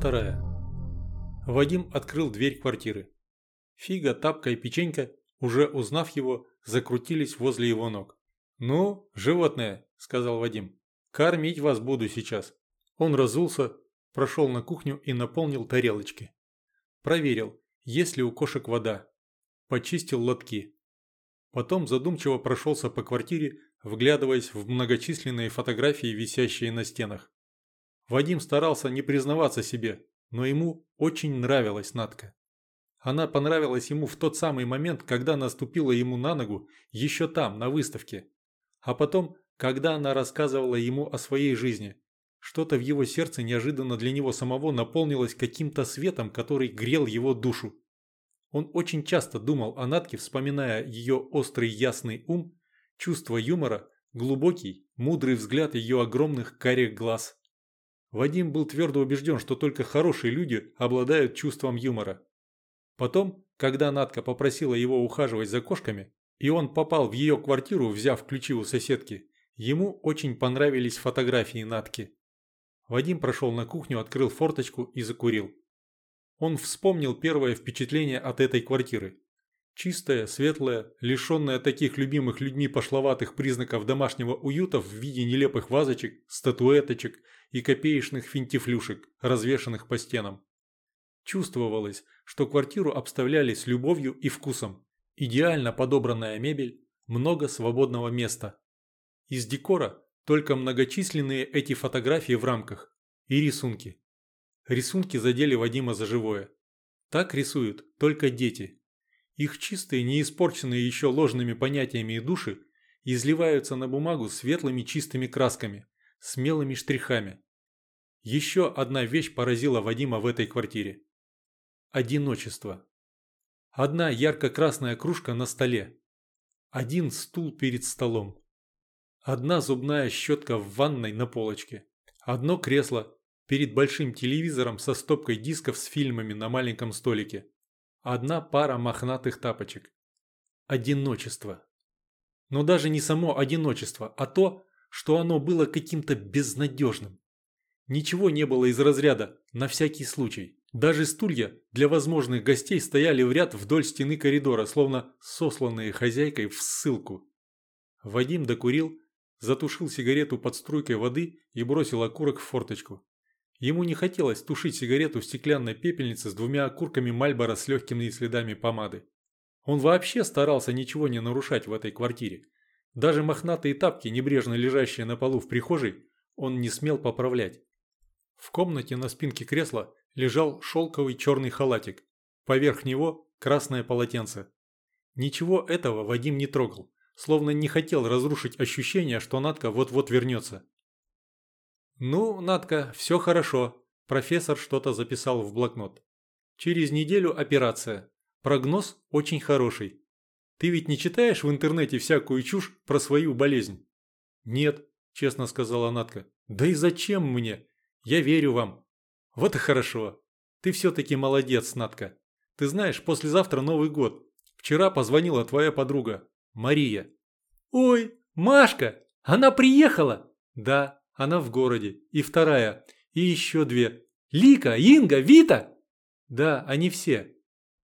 вторая. Вадим открыл дверь квартиры. Фига, Тапка и Печенька, уже узнав его, закрутились возле его ног. «Ну, животное», – сказал Вадим, – «кормить вас буду сейчас». Он разулся, прошел на кухню и наполнил тарелочки. Проверил, есть ли у кошек вода. Почистил лотки. Потом задумчиво прошелся по квартире, вглядываясь в многочисленные фотографии, висящие на стенах. Вадим старался не признаваться себе, но ему очень нравилась Натка. Она понравилась ему в тот самый момент, когда наступила ему на ногу, еще там, на выставке. А потом, когда она рассказывала ему о своей жизни. Что-то в его сердце неожиданно для него самого наполнилось каким-то светом, который грел его душу. Он очень часто думал о Натке, вспоминая ее острый ясный ум, чувство юмора, глубокий, мудрый взгляд ее огромных карих глаз. Вадим был твердо убежден, что только хорошие люди обладают чувством юмора. Потом, когда Натка попросила его ухаживать за кошками, и он попал в ее квартиру, взяв ключи у соседки, ему очень понравились фотографии Натки. Вадим прошел на кухню, открыл форточку и закурил. Он вспомнил первое впечатление от этой квартиры. Чистая, светлая, лишенная таких любимых людьми пошловатых признаков домашнего уюта в виде нелепых вазочек, статуэточек и копеечных финтифлюшек, развешанных по стенам. Чувствовалось, что квартиру обставляли с любовью и вкусом. Идеально подобранная мебель, много свободного места. Из декора только многочисленные эти фотографии в рамках и рисунки. Рисунки задели Вадима за живое. Так рисуют только дети. Их чистые, не испорченные еще ложными понятиями и души изливаются на бумагу светлыми чистыми красками, смелыми штрихами. Еще одна вещь поразила Вадима в этой квартире. Одиночество. Одна ярко-красная кружка на столе. Один стул перед столом. Одна зубная щетка в ванной на полочке. Одно кресло перед большим телевизором со стопкой дисков с фильмами на маленьком столике. Одна пара мохнатых тапочек. Одиночество. Но даже не само одиночество, а то, что оно было каким-то безнадежным. Ничего не было из разряда «на всякий случай». Даже стулья для возможных гостей стояли в ряд вдоль стены коридора, словно сосланные хозяйкой в ссылку. Вадим докурил затушил сигарету под струйкой воды и бросил окурок в форточку. Ему не хотелось тушить сигарету в стеклянной пепельнице с двумя окурками Мальбора с легкими следами помады. Он вообще старался ничего не нарушать в этой квартире. Даже мохнатые тапки, небрежно лежащие на полу в прихожей, он не смел поправлять. В комнате на спинке кресла лежал шелковый черный халатик. Поверх него красное полотенце. Ничего этого Вадим не трогал словно не хотел разрушить ощущение, что Натка вот-вот вернется. «Ну, Натка, все хорошо», – профессор что-то записал в блокнот. «Через неделю операция. Прогноз очень хороший. Ты ведь не читаешь в интернете всякую чушь про свою болезнь?» «Нет», – честно сказала Натка. «Да и зачем мне? Я верю вам». «Вот и хорошо. Ты все-таки молодец, Натка. Ты знаешь, послезавтра Новый год. Вчера позвонила твоя подруга. Мария. «Ой, Машка! Она приехала!» «Да, она в городе. И вторая. И еще две. Лика, Инга, Вита!» «Да, они все.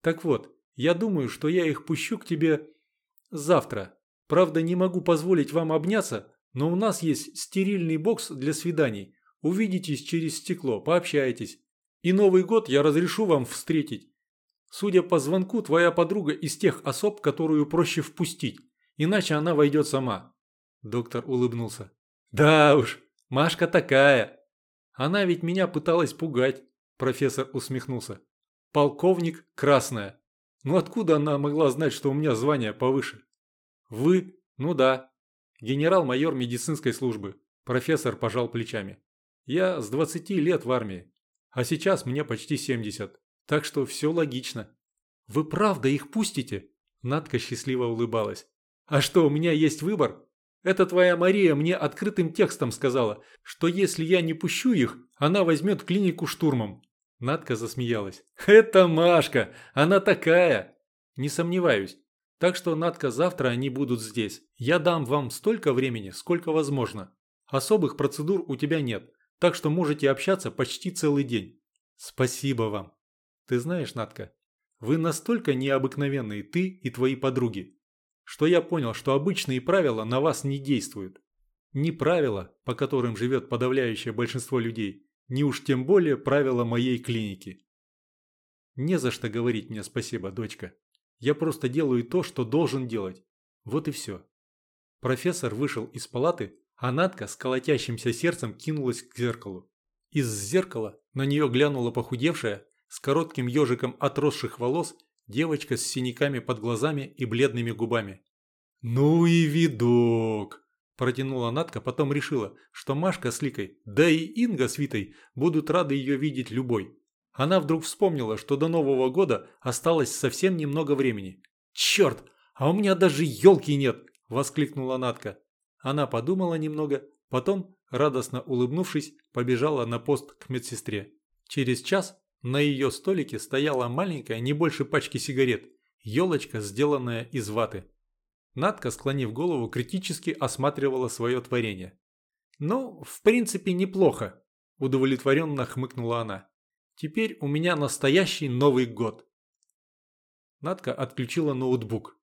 Так вот, я думаю, что я их пущу к тебе завтра. Правда, не могу позволить вам обняться, но у нас есть стерильный бокс для свиданий. Увидитесь через стекло, пообщаетесь. И Новый год я разрешу вам встретить. Судя по звонку, твоя подруга из тех особ, которую проще впустить иначе она войдет сама». Доктор улыбнулся. «Да уж, Машка такая. Она ведь меня пыталась пугать», профессор усмехнулся. «Полковник Красная. Ну откуда она могла знать, что у меня звание повыше?» «Вы? Ну да. Генерал-майор медицинской службы». Профессор пожал плечами. «Я с 20 лет в армии, а сейчас мне почти 70, так что все логично». «Вы правда их пустите?» Надка счастливо улыбалась. А что, у меня есть выбор? Это твоя Мария мне открытым текстом сказала, что если я не пущу их, она возьмет клинику штурмом. Надка засмеялась. Это Машка, она такая. Не сомневаюсь. Так что, Надка, завтра они будут здесь. Я дам вам столько времени, сколько возможно. Особых процедур у тебя нет, так что можете общаться почти целый день. Спасибо вам. Ты знаешь, Натка, вы настолько необыкновенные, ты и твои подруги, что я понял, что обычные правила на вас не действуют. Ни правила, по которым живет подавляющее большинство людей, ни уж тем более правила моей клиники. Не за что говорить мне спасибо, дочка. Я просто делаю то, что должен делать. Вот и все. Профессор вышел из палаты, а с колотящимся сердцем кинулась к зеркалу. Из зеркала на нее глянула похудевшая, с коротким ежиком отросших волос, девочка с синяками под глазами и бледными губами. «Ну и видок!» – протянула Надка, потом решила, что Машка с Ликой, да и Инга с Витой будут рады ее видеть любой. Она вдруг вспомнила, что до Нового года осталось совсем немного времени. «Черт, а у меня даже елки нет!» – воскликнула Надка. Она подумала немного, потом, радостно улыбнувшись, побежала на пост к медсестре. Через час на ее столике стояла маленькая, не больше пачки сигарет, елочка, сделанная из ваты. Надка, склонив голову, критически осматривала свое творение. «Ну, в принципе, неплохо», – удовлетворенно хмыкнула она. Теперь у меня настоящий Новый год. Надка отключила ноутбук.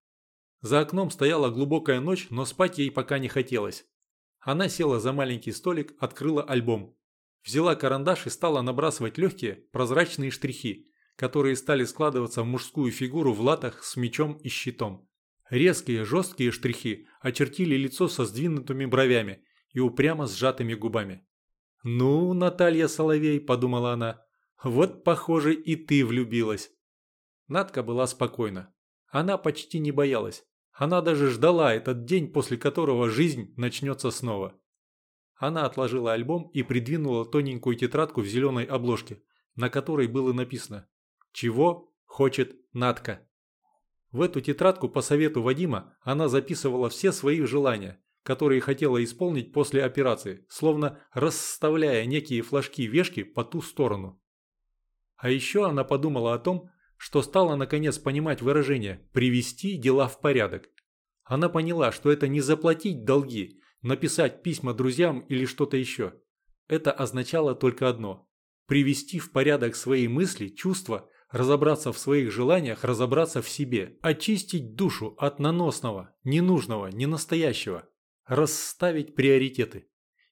За окном стояла глубокая ночь, но спать ей пока не хотелось. Она села за маленький столик, открыла альбом. Взяла карандаш и стала набрасывать легкие, прозрачные штрихи, которые стали складываться в мужскую фигуру в латах с мечом и щитом. Резкие, жесткие штрихи очертили лицо со сдвинутыми бровями и упрямо сжатыми губами. «Ну, Наталья Соловей», – подумала она, вот, похоже, и ты влюбилась. Надка была спокойна. Она почти не боялась. Она даже ждала этот день, после которого жизнь начнется снова. Она отложила альбом и придвинула тоненькую тетрадку в зеленой обложке, на которой было написано «Чего хочет Надка?». В эту тетрадку по совету Вадима она записывала все свои желания, которые хотела исполнить после операции, словно расставляя некие флажки-вешки по ту сторону. А еще она подумала о том, что стала наконец понимать выражение «привести дела в порядок». Она поняла, что это не заплатить долги, написать письма друзьям или что-то еще. Это означало только одно – привести в порядок свои мысли, чувства, разобраться в своих желаниях, разобраться в себе, очистить душу от наносного, ненужного, ненастоящего, расставить приоритеты.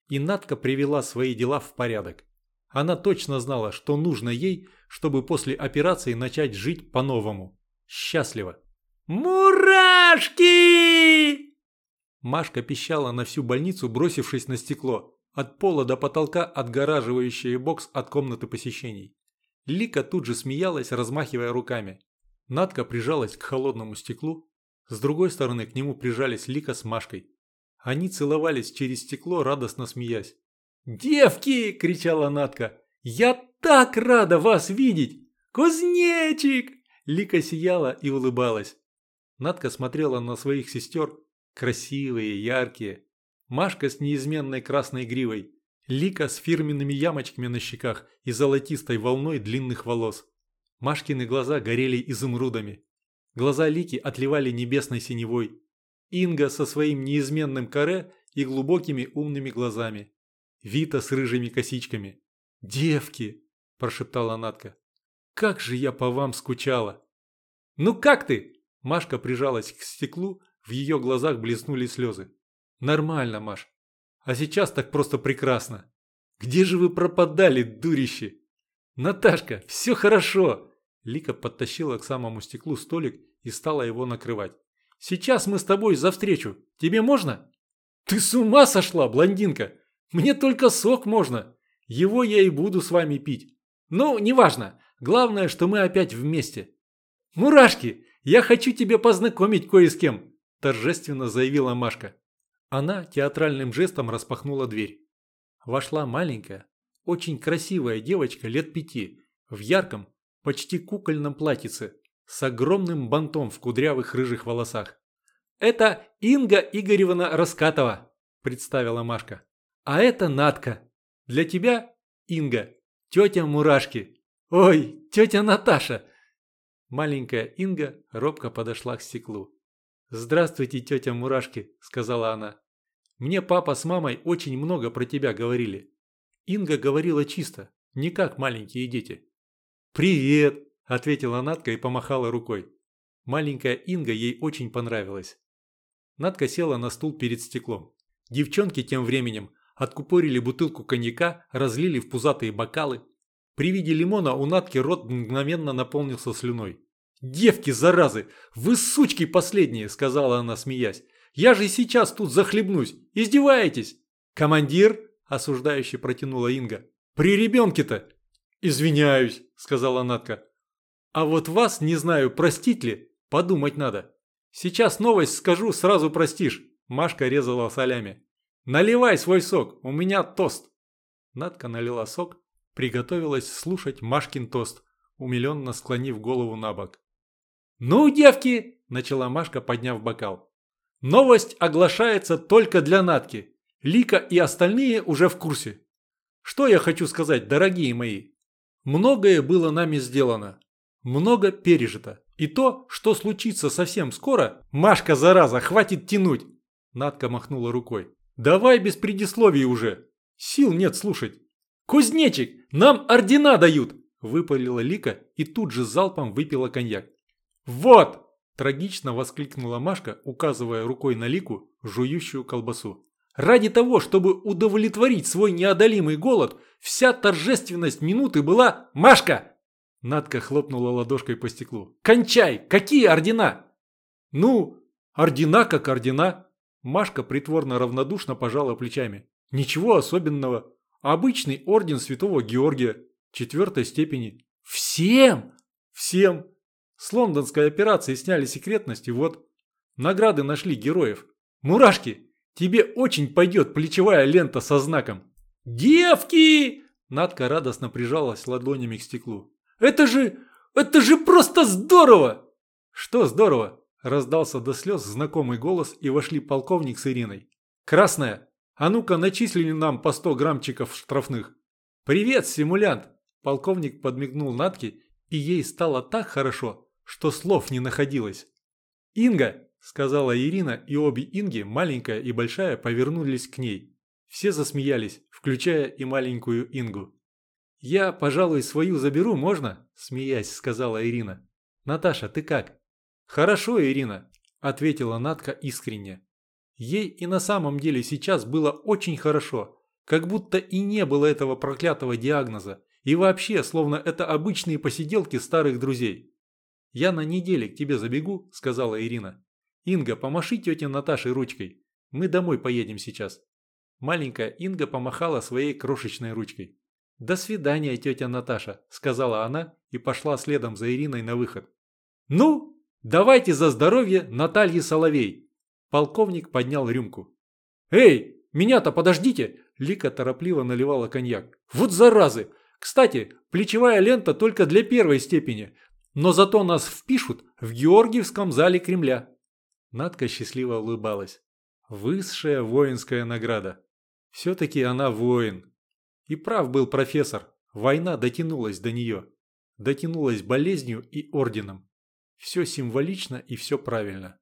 И Надка привела свои дела в порядок. Она точно знала, что нужно ей, чтобы после операции начать жить по-новому. Счастливо. «Мурашки!» Машка пищала на всю больницу, бросившись на стекло, от пола до потолка отгораживающее бокс от комнаты посещений. Лика тут же смеялась, размахивая руками. Надка прижалась к холодному стеклу, с другой стороны к нему прижались Лика с Машкой. Они целовались через стекло, радостно смеясь. «Девки!» – кричала Натка. «Я так рада вас видеть! Кузнечик!» Лика сияла и улыбалась. Натка смотрела на своих сестер, красивые, яркие. Машка с неизменной красной гривой. Лика с фирменными ямочками на щеках и золотистой волной длинных волос. Машкины глаза горели изумрудами. Глаза Лики отливали небесной синевой. Инга со своим неизменным каре и глубокими умными глазами. Вита с рыжими косичками. «Девки!» – прошептала Натка. «Как же я по вам скучала!» «Ну как ты?» Машка прижалась к стеклу, в ее глазах блеснули слезы. «Нормально, Маш. А сейчас так просто прекрасно. Где же вы пропадали, дурищи?» «Наташка, все хорошо!» Лика подтащила к самому стеклу столик и стала его накрывать. «Сейчас мы с тобой за встречу. Тебе можно?» «Ты с ума сошла, блондинка! Мне только сок можно. Его я и буду с вами пить. Ну, неважно. Главное, что мы опять вместе. Мурашки, я хочу тебя познакомить кое с кем, торжественно заявила Машка. Она театральным жестом распахнула дверь. Вошла маленькая, очень красивая девочка лет пяти, в ярком, почти кукольном платьице, с огромным бантом в кудрявых рыжих волосах. «Это Инга Игоревна Раскатова», – представила Машка. А это Натка. Для тебя, Инга, тетя Мурашки. Ой, тетя Наташа. Маленькая Инга робко подошла к стеклу. «Здравствуйте, тетя Мурашки», – сказала она. «Мне папа с мамой очень много про тебя говорили». Инга говорила чисто, не как маленькие дети. «Привет!» – ответила Натка и помахала рукой. Маленькая Инга ей очень понравилась. Натка села на стул перед стеклом. Девчонки тем временем откупорили бутылку коньяка, разлили в пузатые бокалы. При виде лимона у Натки рот мгновенно наполнился слюной. «Девки, заразы! Вы сучки последние!» – сказала она, смеясь. «Я же сейчас тут захлебнусь! Издеваетесь!» «Командир!» – осуждающе протянула Инга. «При ребенке-то!» «Извиняюсь!» – сказала Натка. «А вот вас, не знаю, простить ли, подумать надо. Сейчас новость скажу, сразу простишь!» Машка резала солями. «Наливай свой сок, у меня тост!» Натка налила сок, приготовилась слушать Машкин тост, умиленно склонив голову на бок. «Ну, девки!» – начала Машка, подняв бокал. «Новость оглашается только для Натки. Лика и остальные уже в курсе. Что я хочу сказать, дорогие мои? Многое было нами сделано. Много пережито. И то, что случится совсем скоро, Машка, зараза, хватит тянуть!» Натка махнула рукой. «Давай без предисловий уже. Сил нет слушать. Кузнечик, нам ордена дают!» Выпалила Лика и тут же залпом выпила коньяк. «Вот!» – трагично воскликнула Машка, указывая рукой на Лику, жующую колбасу. «Ради того, чтобы удовлетворить свой неодолимый голод, вся торжественность минуты была «Машка!» Надка хлопнула ладошкой по стеклу. «Кончай! Какие ордена?» «Ну, ордена как ордена!» Машка притворно равнодушно пожала плечами. «Ничего особенного. Обычный орден Святого Георгия, четвертой степени». «Всем?» «Всем. С лондонской операции сняли секретность и вот. Награды нашли героев. Мурашки, тебе очень пойдет плечевая лента со знаком. Девки! Надка радостно прижалась ладонями к стеклу. Это же... это же просто здорово! Что здорово? Раздался до слез знакомый голос и вошли полковник с Ириной. Красная, а ну-ка начислили нам по 100 граммчиков штрафных. Привет, симулянт! Полковник подмигнул Натке, и ей стало так хорошо, что слов не находилось. «Инга!» – сказала Ирина, и обе Инги, маленькая и большая, повернулись к ней. Все засмеялись, включая и маленькую Ингу. «Я, пожалуй, свою заберу, можно?» – смеясь, сказала Ирина. «Наташа, ты как?» «Хорошо, Ирина», – ответила Натка искренне. Ей и на самом деле сейчас было очень хорошо, как будто и не было этого проклятого диагноза, и вообще, словно это обычные посиделки старых друзей. «Я на неделе к тебе забегу», – сказала Ирина. «Инга, помаши тете Наташе ручкой. Мы домой поедем сейчас». Маленькая Инга помахала своей крошечной ручкой. «До свидания, тетя Наташа», – сказала она и пошла следом за Ириной на выход. «Ну, давайте за здоровье Натальи Соловей!» Полковник поднял рюмку. «Эй, меня-то подождите!» Лика торопливо наливала коньяк. «Вот заразы! Кстати, плечевая лента только для первой степени, но зато нас впишут в Георгиевском зале Кремля. Надка счастливо улыбалась. Высшая воинская награда. Все-таки она воин. И прав был профессор. Война дотянулась до нее. Дотянулась болезнью и орденом. Все символично и все правильно.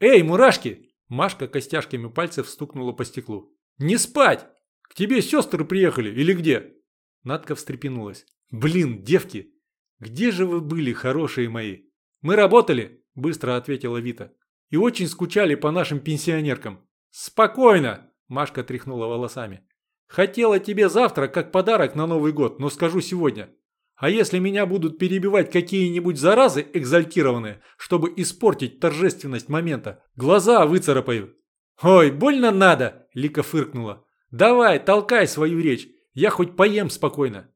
«Эй, мурашки!» Машка костяшками пальцев стукнула по стеклу. «Не спать! К тебе сестры приехали или где?» Надка встрепенулась. «Блин, девки, «Где же вы были, хорошие мои?» «Мы работали», – быстро ответила Вита. «И очень скучали по нашим пенсионеркам». «Спокойно!» – Машка тряхнула волосами. «Хотела тебе завтра как подарок на Новый год, но скажу сегодня. А если меня будут перебивать какие-нибудь заразы экзальтированные, чтобы испортить торжественность момента, глаза выцарапаю». «Ой, больно надо!» – Лика фыркнула. «Давай, толкай свою речь, я хоть поем спокойно».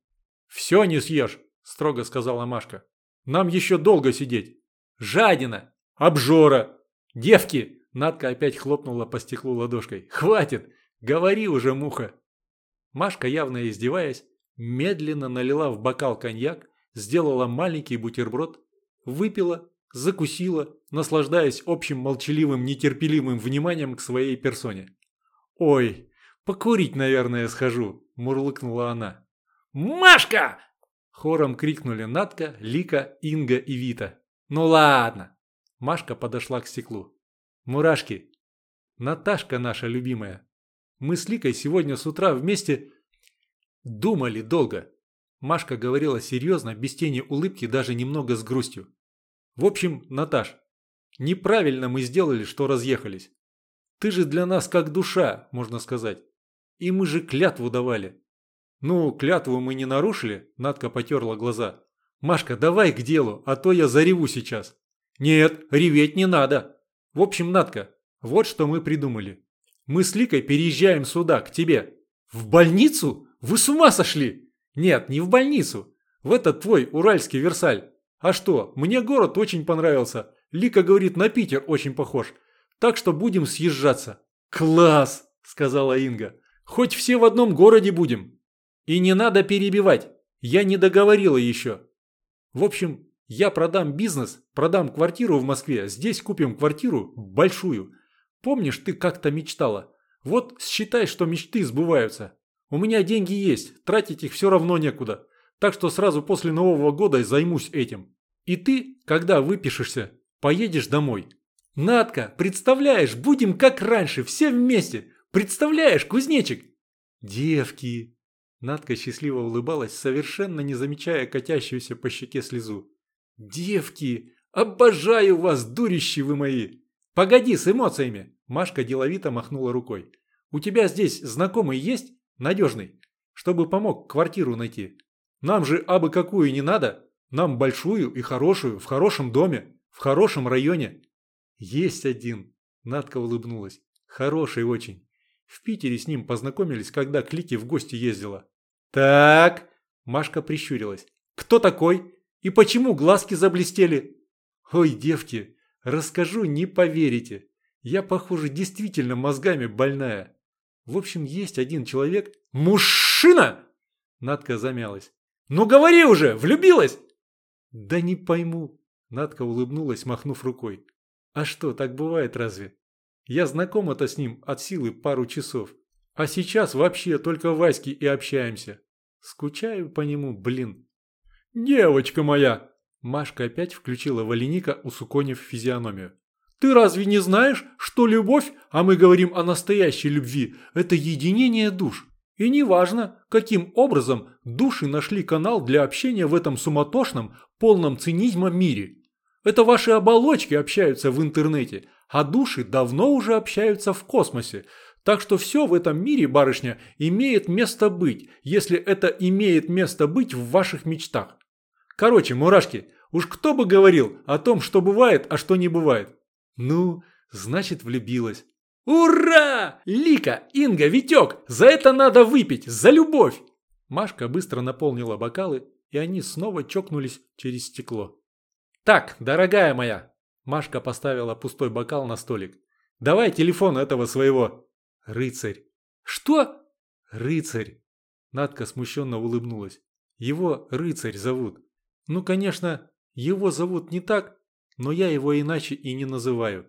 «Все не съешь», строго сказала Машка. «Нам еще долго сидеть». «Жадина! Обжора! Девки!» Надка опять хлопнула по стеклу ладошкой. «Хватит! Говори уже, муха!» Машка, явно издеваясь, медленно налила в бокал коньяк, сделала маленький бутерброд, выпила, закусила, наслаждаясь общим молчаливым нетерпеливым вниманием к своей персоне. «Ой, покурить, наверное, схожу», – мурлыкнула она. «Машка!» Хором крикнули Натка, Лика, Инга и Вита. «Ну ладно!» Машка подошла к стеклу. «Мурашки! Наташка наша любимая! Мы с Ликой сегодня с утра вместе думали долго. Машка говорила серьезно, без тени улыбки, даже немного с грустью. В общем, Наташ, неправильно мы сделали, что разъехались. Ты же для нас как душа, можно сказать. И мы же клятву давали. Ну, клятву мы не нарушили, Надка потерла глаза. Машка, давай к делу, а то я зареву сейчас. Нет, реветь не надо. В общем, Надка, вот что мы придумали. Мы с Ликой переезжаем сюда, к тебе. В больницу? Вы с ума сошли? Нет, не в больницу. В этот твой уральский Версаль. А что, мне город очень понравился. Лика говорит, на Питер очень похож. Так что будем съезжаться. Класс, сказала Инга. Хоть все в одном городе будем. И не надо перебивать. Я не договорила еще. В общем, я продам бизнес, продам квартиру в Москве, здесь купим квартиру большую. Помнишь, ты как-то мечтала? Вот считай, что мечты сбываются. У меня деньги есть, тратить их все равно некуда. Так что сразу после Нового года займусь этим. И ты, когда выпишешься, поедешь домой. Надка, представляешь, будем как раньше, все вместе. Представляешь, кузнечик? Девки. Надка счастливо улыбалась, совершенно не замечая катящуюся по щеке слезу. «Девки! Обожаю вас, дурищи вы мои!» «Погоди с эмоциями!» Машка деловито махнула рукой. «У тебя здесь знакомый есть? Надежный? Чтобы помог квартиру найти. Нам же абы какую не надо. Нам большую и хорошую, в хорошем доме, в хорошем районе». «Есть один!» Надка улыбнулась. «Хороший очень. В Питере с ним познакомились, когда к в гости ездила». «Так...» Машка прищурилась. «Кто такой? И почему глазки заблестели? Ой, девки, расскажу, не поверите. Я, похоже, действительно мозгами больная. В общем, есть один человек... Мужчина! Надка замялась. Ну говори уже, влюбилась? Да не пойму. Надка улыбнулась, махнув рукой. А что, так бывает разве? Я знакома-то с ним от силы пару часов. А сейчас вообще только Ваське и общаемся. Скучаю по нему, блин. «Девочка моя!» Машка опять включила Валеника, усуконив физиономию. «Ты разве не знаешь, что любовь, а мы говорим о настоящей любви, это единение душ? И неважно, каким образом души нашли канал для общения в этом суматошном, полном цинизма мире. Это ваши оболочки общаются в интернете, а души давно уже общаются в космосе. Так что все в этом мире, барышня, имеет место быть, если это имеет место быть в ваших мечтах. Короче, мурашки, уж кто бы говорил о том, что бывает, а что не бывает. Ну, значит влюбилась. Ура! Лика, Инга, Витек, за это надо выпить, за любовь! Машка быстро наполнила бокалы, и они снова чокнулись через стекло. «Так, дорогая моя!» Машка поставила пустой бокал на столик. «Давай телефон этого своего!» «Рыцарь!» «Что?» «Рыцарь!» Надка смущенно улыбнулась. «Его рыцарь зовут. Ну, конечно, его зовут не так, но я его иначе и не называю.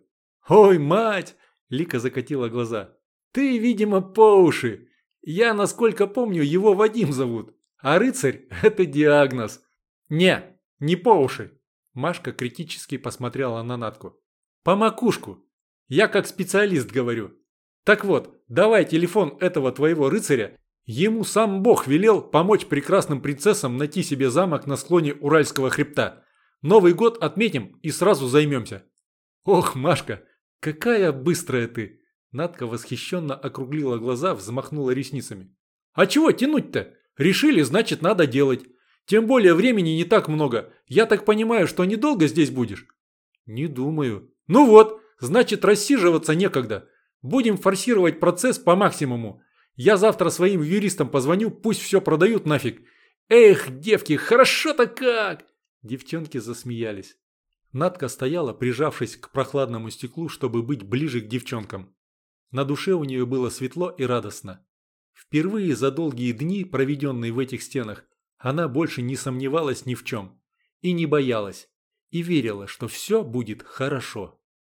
Ой, мать! Лика закатила глаза. Ты, видимо, по уши. Я, насколько помню, его Вадим зовут. А рыцарь – это диагноз. Не, не по уши. Машка критически посмотрела на Натку. По макушку. Я как специалист говорю. Так вот, давай телефон этого твоего рыцаря Ему сам Бог велел помочь прекрасным принцессам найти себе замок на склоне Уральского хребта. Новый год отметим и сразу займемся. Ох, Машка, какая быстрая ты! Надка восхищенно округлила глаза, взмахнула ресницами. А чего тянуть-то? Решили, значит, надо делать. Тем более времени не так много. Я так понимаю, что недолго здесь будешь? Не думаю. Ну вот, значит, рассиживаться некогда. Будем форсировать процесс по максимуму. Я завтра своим юристам позвоню, пусть все продают нафиг. Эх, девки, хорошо-то как!» Девчонки засмеялись. Надка стояла, прижавшись к прохладному стеклу, чтобы быть ближе к девчонкам. На душе у нее было светло и радостно. Впервые за долгие дни, проведенные в этих стенах, она больше не сомневалась ни в чем. И не боялась. И верила, что все будет хорошо.